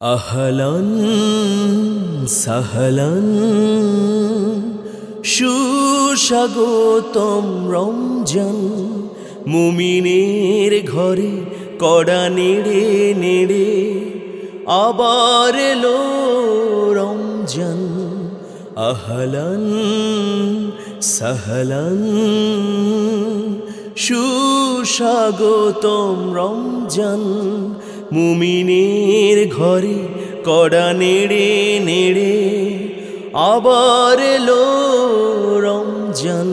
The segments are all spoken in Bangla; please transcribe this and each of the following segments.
আহলান সাহলান সুস্বাগতম রমজান। মুমিনের ঘরে কড়া নেড়ে নেড়ে আবার এলো রমজান। আহলন, সাহলান, সুস্বাগতম রমজান। মুমিনের ঘরে কড়া নেড়ে নেড়ে আবার এলো রমজান।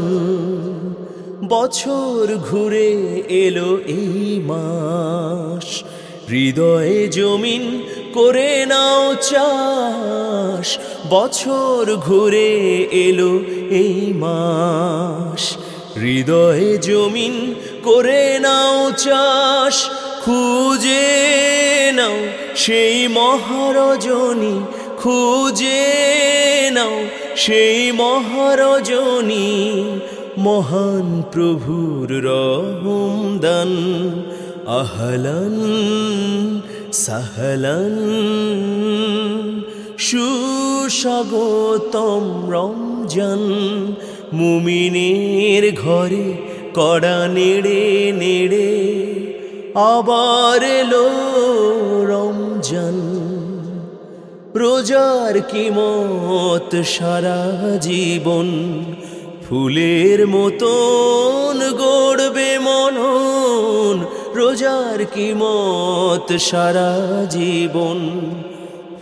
বছর ঘুরে এলো এই মাস। হৃদয়ে জমিন করে নাও চাষ। বছর ঘুরে এলো এই মাস। হৃদয়ে জমিন করে নাও চাষ। খুঁজে নাও সেই মহারজনী, খুঁজে নাও সেই মহারজনী, মহান প্রভুর রহমদান আহলান সাহলান, সুস্বাগতম রমজান, মুমিনের ঘরে কড়া নেড়ে নেড়ে আবার এলো রমজান। রোজার কিমত সারা জীবন? ফুলের মতন গড়বে মনন। রোজার কিমত সারা জীবন?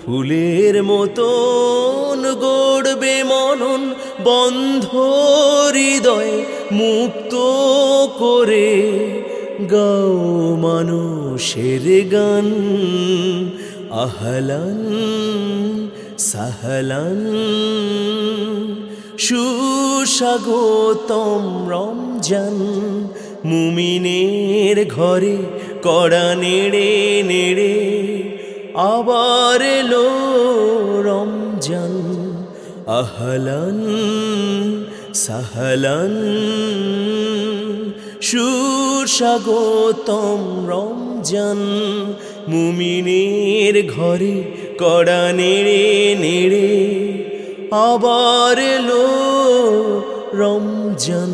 ফুলের মতন গড়বে মনন। বন্ধ হৃদয় মুক্ত করে গাও মানুষের গান, আহলান সাহলান। সুস্বাগতম রমজান, মুমিনের ঘরে কড়া নেড়ে নেড়ে আবার এলো রমজান, আহলান সাহলান। সুস্বাগতম রমজান। মুমিনের ঘরে কড়া নেড়ে নেড়ে আবার লো রমজান।